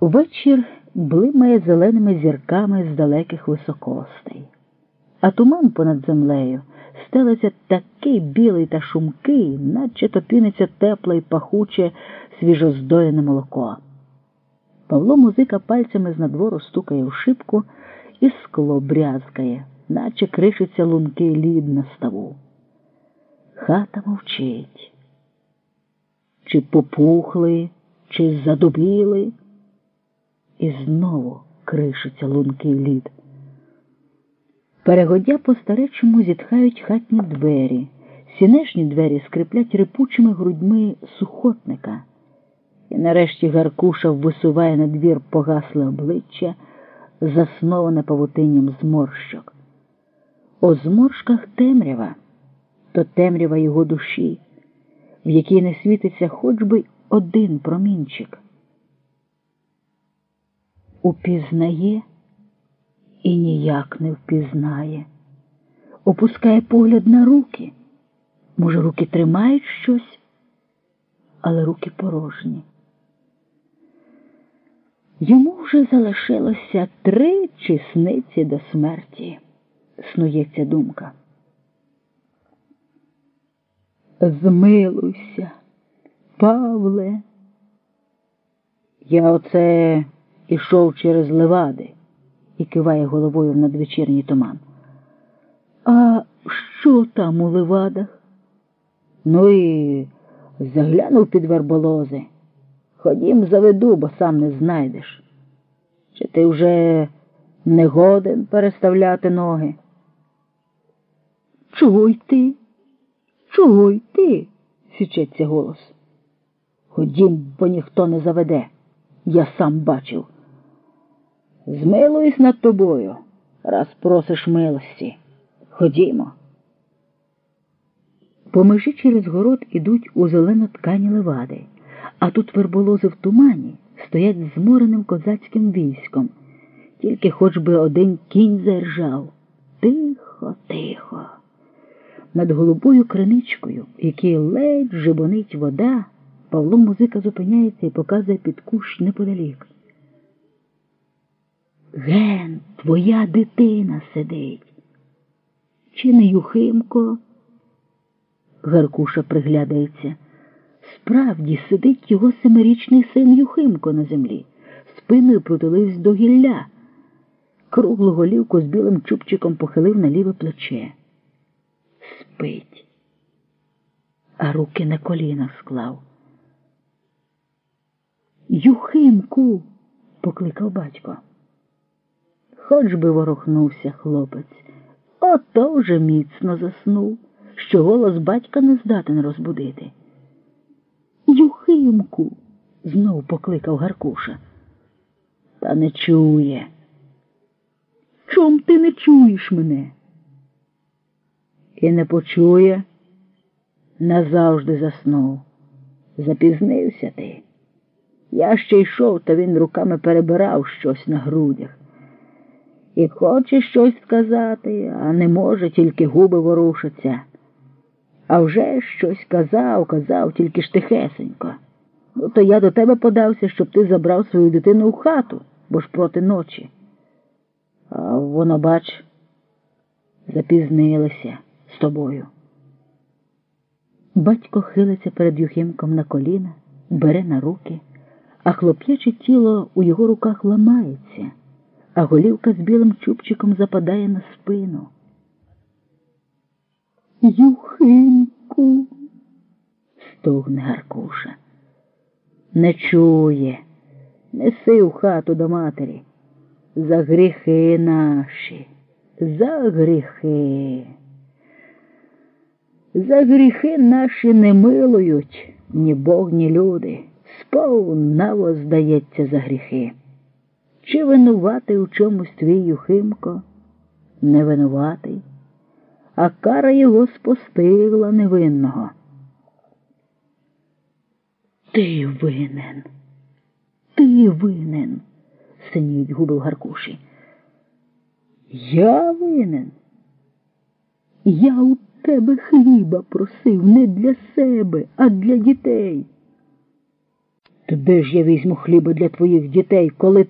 Вечір блимає зеленими зірками з далеких високостей, а туман понад землею стелиться такий білий та шумкий, наче топіниться тепле й пахуче свіжоздоєне молоко. Павло музика пальцями з надвору стукає у шибку і скло брязкає, наче кришиться лункий лід на ставу. Хата мовчить. Чи попухли, чи задубіли, і знову кришиться лункий лід. Перегодя по старечому зітхають хатні двері, сінешні двері скриплять рипучими грудьми сухотника. І нарешті Гаркуша висуває на двір погасле обличчя, засноване павутинням зморщок. У зморшках темрява, то темрява його душі, в якій не світиться хоч би один промінчик. Упізнає і ніяк не впізнає, опускає погляд на руки. Може, руки тримають щось, але руки порожні. Йому вже залишилося три чесниці до смерті, снується думка. Змилуйся, Павле. Я оце ішов через левади і киває головою в надвечірній туман. А що там у левадах? Ну і заглянув під верболози. Ходім заведу, бо сам не знайдеш. Чи ти вже не годен переставляти ноги? Чого йти? Чого йти? січеться голос. Ходім, бо ніхто не заведе. Я сам бачив. Змилуюсь над тобою, раз просиш милості. Ходімо. По межі через город ідуть у зелено ткані левади, а тут верболози в тумані стоять змореним козацьким військом. Тільки хоч би один кінь заржав. Тихо, тихо. Над голубою криничкою, якій ледь жебонить вода, Павло музика зупиняється і показує під кущ неподалік. Ген, твоя дитина сидить. Чи не Юхимко? Гаркуша приглядається. Справді сидить його семирічний син Юхимко на землі, спиною протулився до гілля. Круглу голівку з білим чубчиком похилив на ліве плече. Спить, а руки на колінах склав. Юхимку, покликав батько. Хоч би ворухнувся хлопець, ото вже міцно заснув, що голос батька не здатен розбудити. Юхимку, знов покликав Гаркуша. Та не чує. Чом ти не чуєш мене? І не почує, назавжди заснув. Запізнився ти. Я ще йшов, та він руками перебирав щось на грудях. І хоче щось сказати, а не може, тільки губи ворушаться. А вже щось казав, казав, тільки ж тихесенько. Ну, то я до тебе подався, щоб ти забрав свою дитину у хату, бо ж проти ночі. А воно, бач, запізнилися з тобою. Батько хилиться перед Юхимком на коліна, бере на руки, а хлоп'яче тіло у його руках ламається, а голівка з білим чубчиком западає на спину. Юхимку, стогне Гаркуша. Не чує, неси у хату до матері. За гріхи наші, за гріхи. За гріхи наші не милують ні Бог, ні люди. Сповна воздається за гріхи. Чи винуватий у чомусь твій Юхимко? Не винуватий а кара його спостигла невинного. Ти винен, ти винен, синіють губи в Гаркуші. Я винен. Я у тебе хліба просив не для себе, а для дітей. То де ж я візьму хліба для твоїх дітей, коли